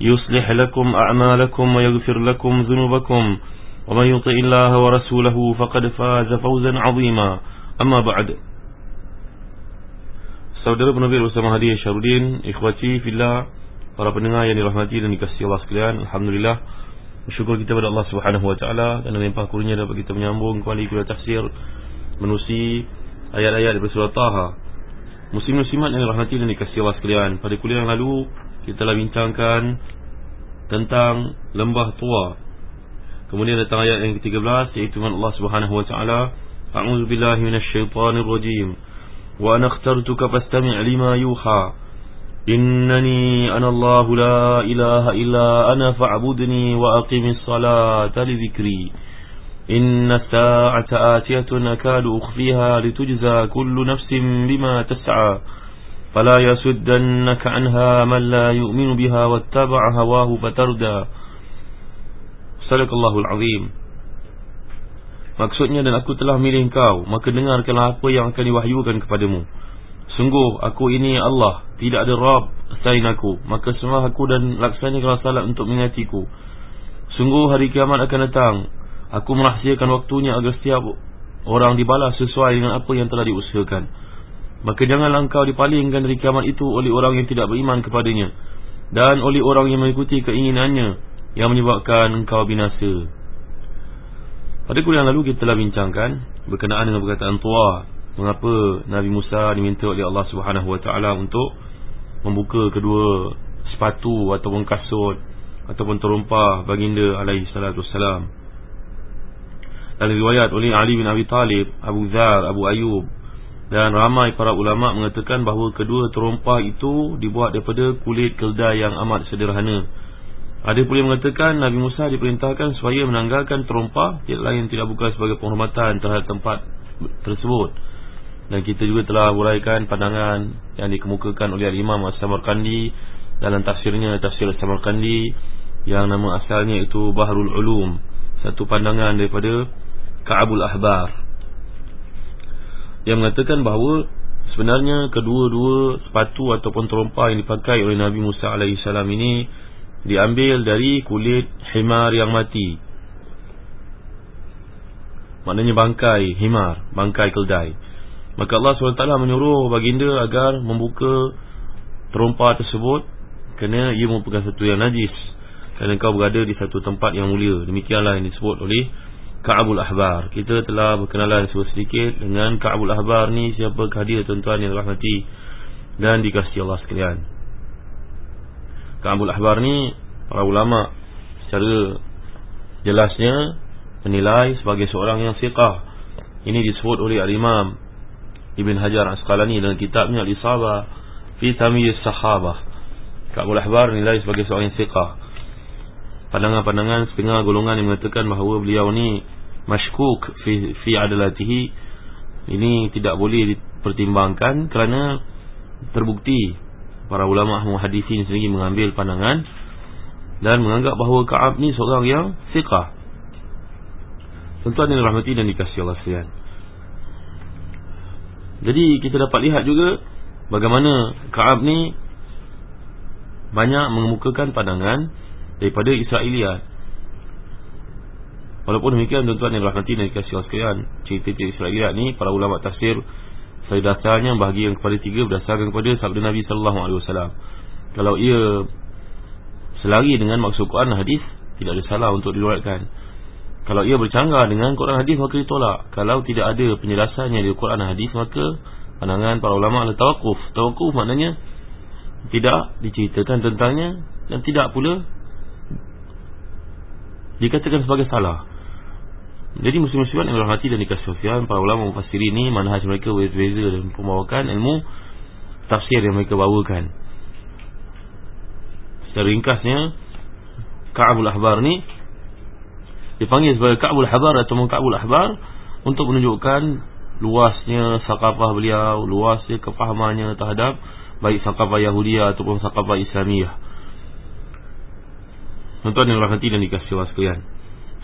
يصلح لكم أعمالكم ويغفر لكم ذنوبكم ومن يطع الله ورسوله فقد فاز فوزا عظيما أما بعد Saudara penerbit bersama hadiah Syarudin Ikhwati fillah Para pendengar yang dirahmati dan dikasihi Allah sekalian Alhamdulillah Bersyukur kita kepada Allah subhanahu wa ta'ala Dan limpah kurnia dapat kita menyambung kembali kuliah tafsir Menusi ayat-ayat daripada surah Taha Muslim-muslimat yang dirahmati dan dikasihi Allah sekalian Pada kuliah yang lalu kita telah bincangkan Tentang lembah tua. Kemudian datang ayat yang ke-13 Iaitu Allah subhanahu wa ta'ala A'udhu billahi minasyaitanir rajim. Wa ana akhtartuka fastami' lima yuha. Innani ana Allah la ilaha illa ana fa'budni wa aqimis salata li dhikri. Inna sa'ata atiyatun akadu ukhfiha litujza kullu nafsin bima tas'a Fala yasuddannaka anha man la yu'minu biha wattaba'a hawahu fatarda Sadaqallahul azim. Maksudnya dan aku telah milih engkau Maka dengarkanlah apa yang akan diwahyukan kepadamu. Sungguh aku ini Allah Tidak ada Rab selain aku. Maka sembah aku dan laksanakanlah salat untuk mengingatiku Sungguh hari kiamat akan datang. Aku merahsiakan waktunya agar setiap orang dibalas sesuai dengan apa yang telah diusahakan Maka janganlah engkau dipalingkan dari kiamat itu oleh orang yang tidak beriman kepadanya Dan oleh orang yang mengikuti keinginannya Yang menyebabkan engkau binasa pada kuliah lalu kita telah bincangkan berkenaan dengan perkataan tua mengapa Nabi Musa diminta oleh Allah Taala untuk membuka kedua sepatu ataupun kasut ataupun terumpah baginda alaihi salatu wassalam. Dan riwayat oleh Ali bin Abi Talib, Abu Zar, Abu Ayub dan ramai para ulama mengatakan bahawa kedua terumpah itu dibuat daripada kulit keldai yang amat sederhana. Ada pula mengatakan Nabi Musa diperintahkan supaya menanggalkan terumpah Tidak lain tidak bukan sebagai penghormatan terhadap tempat tersebut. Dan kita juga telah uraikan pandangan yang dikemukakan oleh Imam As-Samarkandi Dalam tafsirnya Tafsir As-Samarkandi Yang nama asalnya itu Bahrul Ulum Satu pandangan daripada Ka'abul Ahbar Yang mengatakan bahawa Sebenarnya kedua-dua sepatu ataupun terumpah yang dipakai oleh Nabi Musa AS ini diambil dari kulit himar yang mati. Maknanya bangkai himar bangkai keldai maka Allah SWT menyuruh baginda agar membuka terumpah tersebut kerana ia merupakan satu yang najis. Kerana kau berada di satu tempat yang mulia. Demikianlah yang disebut oleh Ka'abul Ahbar kita telah berkenalan sedikit dengan Ka'abul Ahbar ni siapa kehadiran tuan-tuan yang rahmati dan dikasihi Allah sekalian Ka'abul Ahbar ni para ulama secara jelasnya menilai sebagai seorang yang siqah. Ini disebut oleh Al-Imam Ibn Hajar Asqalani dalam kitabnya Al-Isabah fi Tamyiz Sahabah. Ka'abul Ahbar nilai sebagai seorang yang siqah. Pandangan-pandangan setengah golongan yang mengatakan bahawa beliau ni mashkuk fi, fi adalatihi ini tidak boleh dipertimbangkan kerana terbukti para ulama muhadithin sendiri mengambil pandangan dan menganggap bahawa Ka'ab ni seorang yang siqah. Tentuan yang rahmati dan dikasihi Allah sekalian. Jadi kita dapat lihat juga bagaimana Ka'ab ni banyak mengemukakan pandangan daripada Israeliat. Walaupun demikian tuan-tuan yang rahmati dan dikasihi Allah sekalian, cerita-cerita Israeliat ni para ulama tafsir saya dasarnya bahagi yang kepada tiga berdasarkan kepada sabda Nabi sallallahu alaihi wasallam. Kalau ia selari dengan maksud Quran hadis tidak ada salah untuk diriwayatkan. Kalau ia bercanggah dengan Quran hadis maka ditolak. Kalau tidak ada penjelasannya di Quran hadis maka pandangan para ulama adalah tawakuf. Tawakuf maknanya tidak diceritakan tentangnya dan tidak pula dikatakan sebagai salah. Jadi muslim-muslimat yang berhati dan dikasih sosial Para ulama mufassir ini Manhaj mereka berbeza dan membawakan ilmu Tafsir yang mereka bawakan Secara ringkasnya Ka'abul Ahbar ni Dipanggil sebagai Ka'abul Ahbar Atau Ka'abul Ahbar Untuk menunjukkan Luasnya sakafah beliau Luasnya kefahamannya terhadap Baik sakafah Yahudia Ataupun sakafah Islamiyah Tuan-tuan yang berhati dan dikasih sekalian.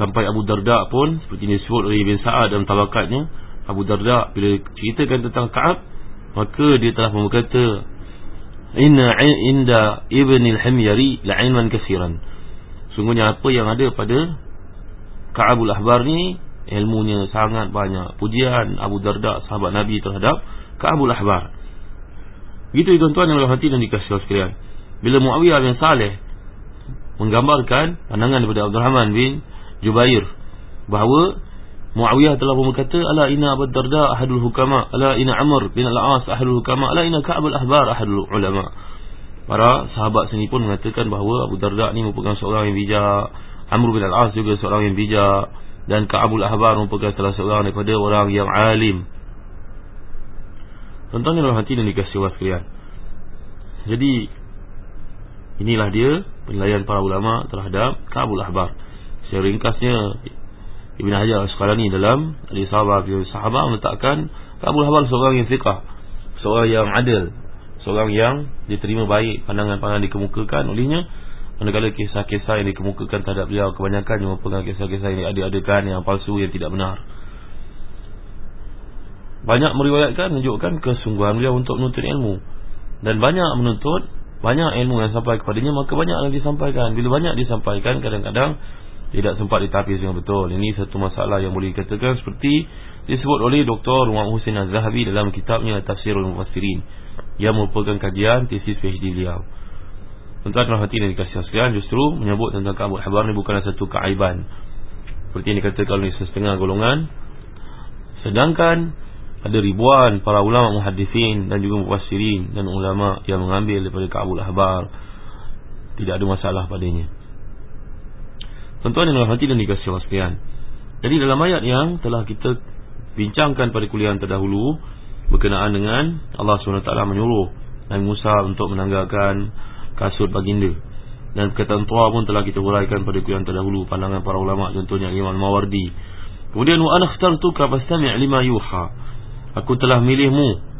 Sampai Abu Darda pun Seperti ini disebut oleh Ibn Sa'ad dalam tabakatnya Abu Darda bila ceritakan tentang Ka'ab Maka dia telah berkata Inna inda Ibn al-Himyari la'ilman kasiran Sungguhnya apa yang ada pada Ka'abul Ahbar ni Ilmunya sangat banyak. Pujian Abu Darda sahabat Nabi terhadap Ka'abul Ahbar. Begitu tuan-tuan yang berhati dan dikasih sekalian. Bila Muawiyah bin Saleh Menggambarkan pandangan daripada Abdul Rahman bin Jubair bahawa Muawiyah telah berkata ala inna Abu Darda ahadul hukama ala inna Amr bin Al-As ahadul hukama ala inna Ka'ab al-Ahbar ahadul ulama. Para sahabat sini pun mengatakan bahawa Abu Darda ni merupakan seorang yang bijak Amr bin Al-As juga seorang yang bijak dan Ka'ab al-Ahbar merupakan salah seorang daripada orang yang alim. Tuan-tuan yang hati dan dikasih Allah sekalian. Jadi Inilah dia penilaian para ulama terhadap Ka'ab al-Ahbar. Secara ringkasnya Ibn Hajar sekarang ni dalam Adi sahabat sahabat meletakkan Abu Habal seorang yang fiqah Seorang yang adil Seorang yang diterima baik Pandangan-pandangan dikemukakan olehnya. Manakala kisah-kisah yang dikemukakan terhadap beliau Kebanyakan merupakan kisah-kisah yang ada-adakan Yang palsu yang tidak benar. Banyak meriwayatkan Menunjukkan kesungguhan beliau untuk menuntut ilmu. Dan banyak menuntut Banyak ilmu yang sampai kepadanya Maka banyak yang disampaikan Bila banyak disampaikan Kadang-kadang tidak sempat ditapis dengan betul. Ini satu masalah yang boleh dikatakan seperti disebut oleh Dr. Muhammad Hussein Az-Zahabi dalam kitabnya Tafsirul Mufassirin yang merupakan kajian tesis PhD beliau. Tuan-tuan hati dan dikasih sekalian justru menyebut tentang kabut habar ini bukanlah satu keaiban. Seperti yang dikatakan oleh setengah golongan. Sedangkan ada ribuan para ulama muhadifin dan juga mufassirin dan ulama yang mengambil daripada kabul habar. Tidak ada masalah padanya. Tuan-tuan yang hati dan dikasih Allah sekalian Jadi dalam ayat yang telah kita bincangkan pada kuliah terdahulu Berkenaan dengan Allah SWT menyuruh Nabi Musa untuk menanggalkan kasut baginda Dan perkataan tua pun telah kita huraikan pada kuliah terdahulu Pandangan para ulama contohnya Imam Mawardi Kemudian wa anakhtartuka fastami' lima yuha Aku telah milihmu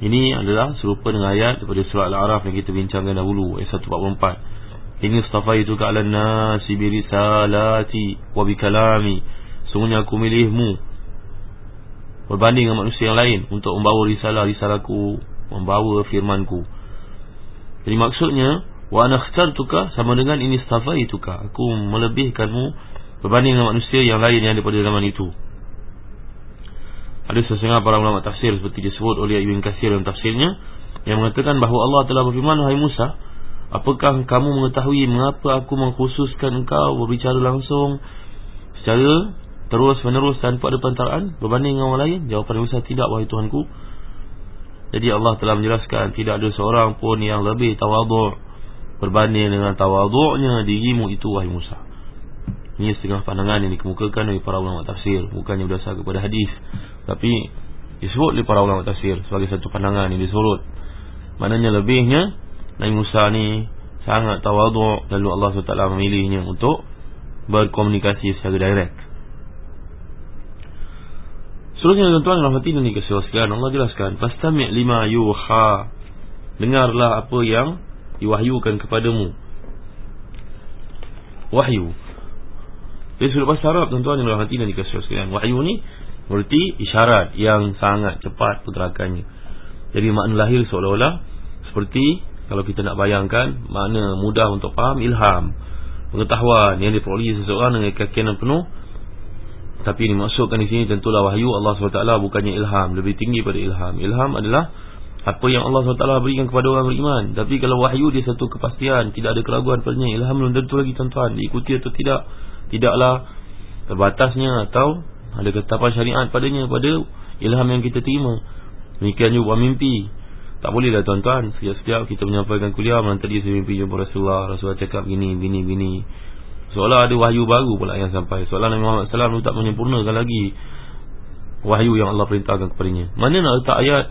ini adalah serupa dengan ayat daripada surah Al-A'raf yang kita bincangkan dahulu ayat 144 ini stafaitu ka ala nasi bi risalati wa bi kalami. Sungguhnya aku milihmu berbanding dengan manusia yang lain untuk membawa risalah risalahku, membawa firmanku. Jadi maksudnya wa ana ikhtartuka sama dengan ini stafaituka. Aku melebihkanmu berbanding dengan manusia yang lain yang ada pada zaman itu. Ada sesetengah para ulama tafsir seperti disebut oleh Ibn Katsir dalam tafsirnya yang mengatakan bahawa Allah telah berfirman wahai Musa Apakah kamu mengetahui mengapa aku mengkhususkan engkau berbicara langsung secara terus menerus tanpa ada pantaraan berbanding dengan orang lain? Jawapan Musa tidak wahai Tuhanku. Jadi Allah telah menjelaskan tidak ada seorang pun yang lebih tawaduk berbanding dengan tawaduknya dirimu itu wahai Musa. Ini setengah pandangan yang dikemukakan oleh para ulama tafsir bukannya berdasar kepada hadis tapi disebut oleh para ulama tafsir sebagai satu pandangan yang disorot. Maknanya lebihnya Nabi Musa ni sangat tawaduk lalu Allah SWT memilihnya untuk berkomunikasi secara direct. Seterusnya tuan-tuan dalam hati ini kesihatan Allah jelaskan Fastami' lima yuha. Dengarlah apa yang diwahyukan kepadamu. Wahyu. Jadi sudah bahasa Arab tuan-tuan hati ini kesihatan Wahyu ni berarti isyarat yang sangat cepat pergerakannya. Jadi makna lahir seolah-olah Seperti kalau kita nak bayangkan Makna mudah untuk faham Ilham Pengetahuan yang diperolehi seseorang Dengan keyakinan penuh. Tapi dimaksudkan di sini Tentulah wahyu Allah SWT Bukannya ilham Lebih tinggi pada ilham. Ilham adalah Apa yang Allah SWT berikan kepada orang beriman. Tapi kalau wahyu dia satu kepastian Tidak ada keraguan padanya Ilham belum tentu lagi tuan-tuan Diikuti atau tidak Tidaklah terbatasnya atau ada ketetapan syariat padanya pada ilham yang kita terima. Demikian juga buat mimpi. Tak boleh lah tuan-tuan. Setiap-setiap kita menyampaikan kuliah Malam tadi saya mimpi jumpa Rasulullah Rasulullah cakap gini, gini, gini. Seolah ada wahyu baru pula yang sampai. Seolah Nabi Muhammad SAW tak menyempurnakan lagi Wahyu yang Allah perintahkan kepadanya. Mana nak letak ayat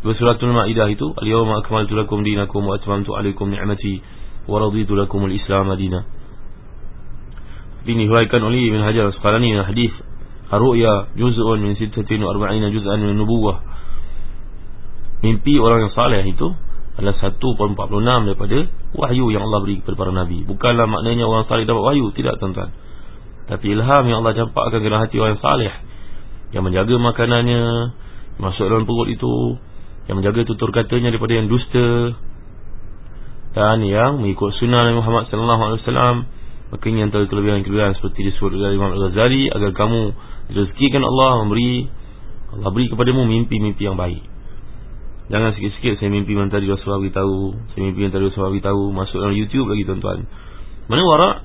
Dua suratul ma'idah itu? Al-yawma akmaltu lakum dinakum Wa atmamtu alaikum ni'mati Wa raditu al-islam adina Ini huraikan oleh Ibn Hajar Sekarang ini hadis Ar-ru'ya juz'un min sittatin wa arba'ina juz'an min nubuwah Mimpi orang yang saleh itu adalah 1.46 daripada wahyu yang Allah beri kepada para nabi. Bukanlah maknanya orang saleh dapat wahyu, tidak tuan-tuan. Tapi ilham yang Allah campakkan ke dalam hati orang saleh yang menjaga makanannya, masuk dalam perut itu, yang menjaga tutur katanya daripada yang dusta dan yang mengikut sunnah Nabi Muhammad wasallam. Maka ini antara kelebihan-kelebihan seperti disebut oleh Imam Al-Ghazali agar kamu rezekikan Allah memberi Allah beri kepadamu mimpi-mimpi yang baik. Jangan sikit-sikit saya mimpi yang tadi Rasulullah beritahu Saya mimpi yang tadi Rasulullah beritahu Masuk dalam YouTube lagi tuan-tuan Mana warak?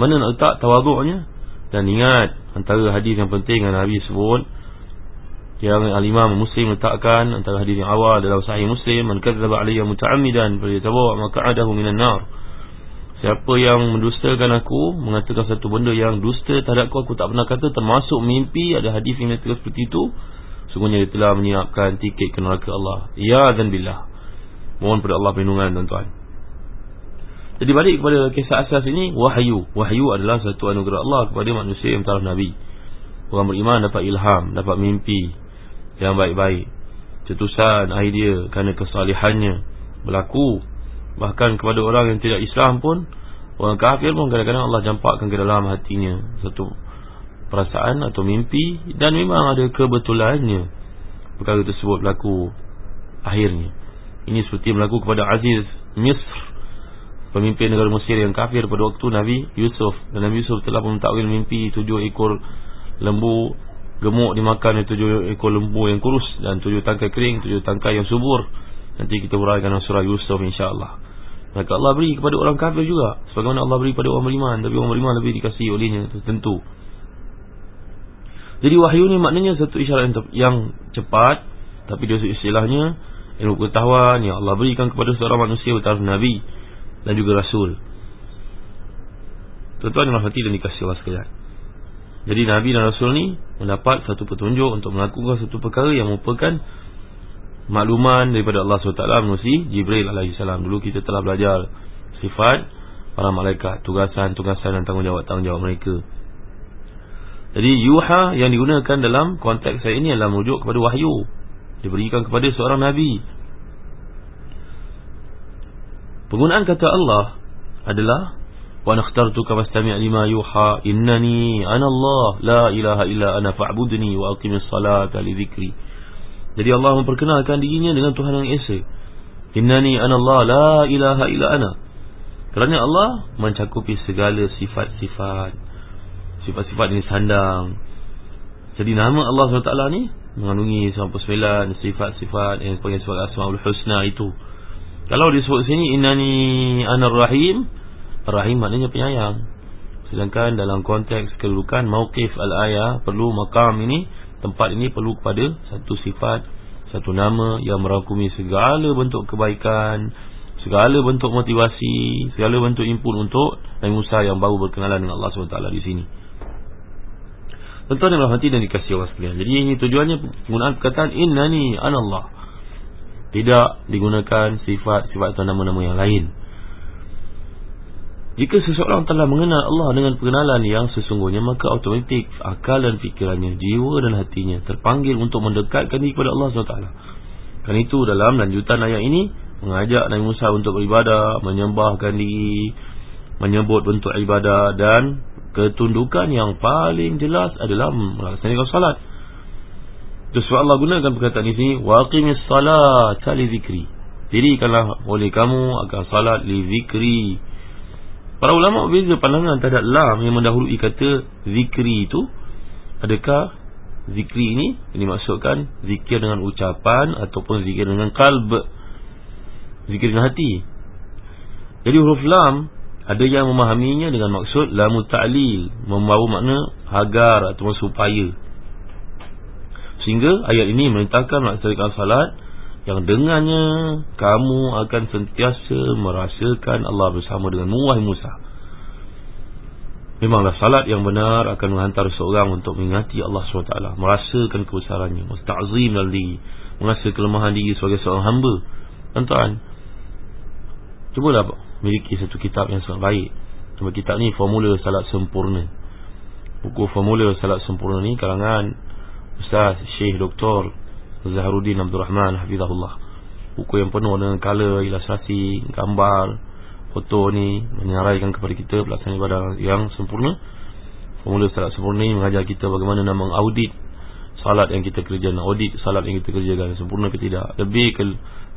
Mana nak letak tawaduknya? Dan ingat Antara hadis yang penting yang Nabi sebut Yang al-imam muslim letakkan Antara hadis yang awal dalam sahih muslim Man kadzaba aliyah muta'amidan Pada tabawa maka'adahu minan nar Siapa yang mendustakan aku Mengatakan satu benda yang dusta terhadapku Aku tak pernah kata termasuk mimpi Ada hadis yang mengatakan seperti itu Sungguhnya dia telah menyiapkan tiket ke neraka Allah. Ya dan billah Mohon pada Allah perlindungan tuan-tuan. Jadi balik kepada kisah asas ini Wahyu. Wahyu adalah satu anugerah Allah kepada manusia yang telah Nabi. Orang beriman dapat ilham Dapat mimpi Yang baik-baik. Cetusan idea Kerana kesalihannya Berlaku Bahkan kepada orang yang tidak Islam pun Orang kafir pun kadang-kadang Allah jampakkan ke dalam hatinya Satu perasaan atau mimpi dan memang ada kebetulannya perkara tersebut berlaku akhirnya. Ini seperti berlaku kepada Aziz Misr pemimpin negara Mesir yang kafir pada waktu Nabi Yusuf. Dan Nabi Yusuf telah mentakwil mimpi tujuh ekor lembu gemuk dimakan tujuh ekor lembu yang kurus dan tujuh tangkai kering tujuh tangkai yang subur nanti kita uraikan surah Yusuf insyaAllah. Maka Allah beri kepada orang kafir juga. Sebagaimana Allah beri kepada orang beriman. Tapi orang beriman lebih dikasih olehnya tentu. Jadi wahyu ni maknanya satu isyarat yang cepat. Tapi dia istilahnya Ilmu pengetahuan yang Allah berikan kepada seorang manusia Bertaraf Nabi dan juga Rasul. Tuan-tuan yang hati dan dikasih Allah sekalian. Jadi Nabi dan Rasul ni Mendapat satu petunjuk untuk melakukan satu perkara Yang merupakan Makluman daripada Allah SWT Menusi Jibril AS Dulu kita telah belajar Sifat para malaikat Tugasan-tugasan dan tanggungjawab-tanggungjawab mereka jadi yuha yang digunakan dalam konteks saya ini adalah merujuk kepada wahyu diberikan kepada seorang nabi. Penggunaan kata Allah adalah wa nakhtartuka fastami' lima yuha innani ana Allah la ilaha illa ana fa'budni wa aqimis salata li dhikri. Jadi Allah memperkenalkan dirinya dengan Tuhan yang esa. Innani ana Allah la ilaha illa ana. Kerana Allah mencakupi segala sifat-sifat sifat-sifat ini sandang. Jadi nama Allah SWT ni mengandungi 99 sifat-sifat yang dipanggil sifat Asmaul Husna itu. Kalau disebut sini innani anar rahim, rahim maknanya penyayang. Sedangkan dalam konteks kedudukan mauqif al-ayah perlu makam ini, tempat ini perlu kepada satu sifat, satu nama yang merangkumi segala bentuk kebaikan, segala bentuk motivasi, segala bentuk input untuk Nabi Musa yang baru berkenalan dengan Allah SWT di sini. Tuan-tuan yang hati dan dikasih Allah sekalian Jadi ini tujuannya penggunaan perkataan Innani anallah Tidak digunakan sifat-sifat atau nama-nama yang lain Jika seseorang telah mengenal Allah dengan pengenalan yang sesungguhnya Maka automatik akal dan fikirannya Jiwa dan hatinya terpanggil untuk mendekatkan diri kepada Allah SWT Kan itu dalam lanjutan ayat ini Mengajak Nabi Musa untuk beribadah Menyembahkan diri Menyebut bentuk ibadah dan ketundukan yang paling jelas adalah melaksanakan salat. Terus Allah gunakan perkataan ini waqimis salat zikri. Dirikanlah oleh kamu akan salat li zikri. Para ulama berbeza pandangan terhadap lam yang mendahului kata zikri itu. Adakah zikri ini ini maksudkan zikir dengan ucapan ataupun zikir dengan kalb. Zikir dengan hati. Jadi huruf lam Ada yang memahaminya dengan maksud lamu ta'lil, membawa makna agar atau supaya. Sehingga ayat ini merintahkan melaksanakan salat yang dengannya kamu akan sentiasa merasakan Allah bersama dengan Wahai Musa. Memanglah salat yang benar akan menghantar seorang untuk mengingati Allah SWT. Merasakan kebesarannya. Musta'zim lali Merasa kelemahan diri sebagai seorang hamba. Tuan-tuan Cubalah miliki satu kitab yang sangat baik. Nama kitab ni Formula Salat Sempurna. Buku Formula Salat Sempurna ni Kalangan Ustaz Syekh Dr. Zaharuddin Abdul Rahman Hafizahullah. Buku yang penuh dengan color, ilustrasi, gambar Foto ni Menyaraikan kepada kita pelaksanaan ibadah yang sempurna. Formula Salat Sempurna ni Mengajar kita bagaimana nak mengaudit Salat yang kita kerjakan Audit salat yang kita kerjakan Sempurna ke tidak. Lebih ke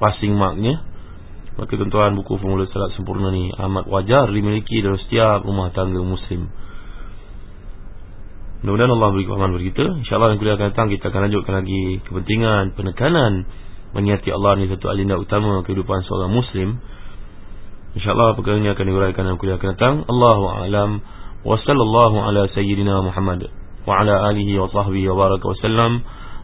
passing marknya. Maka tuan-tuan buku formula salat sempurna ni amat wajar dimiliki dalam setiap rumah tangga muslim. Mudah-mudahan Allah beri kekuatan kepada kita. InsyaAllah yang kuliah akan datang kita akan lanjutkan lagi kepentingan, penekanan meniati Allah ni satu agenda utama kehidupan seorang muslim. InsyaAllah perkara ini akan diuraikan dalam kuliah akan datang. Allahu'alam wa sallallahu ala sayyidina Muhammad wa ala alihi wa sahbihi wa baraka wa sallam.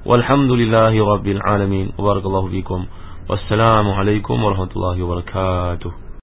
Walhamdulillahi rabbil alamin. Wa barakallahu fikum. Wassalamualaikum warahmatullahi wabarakatuh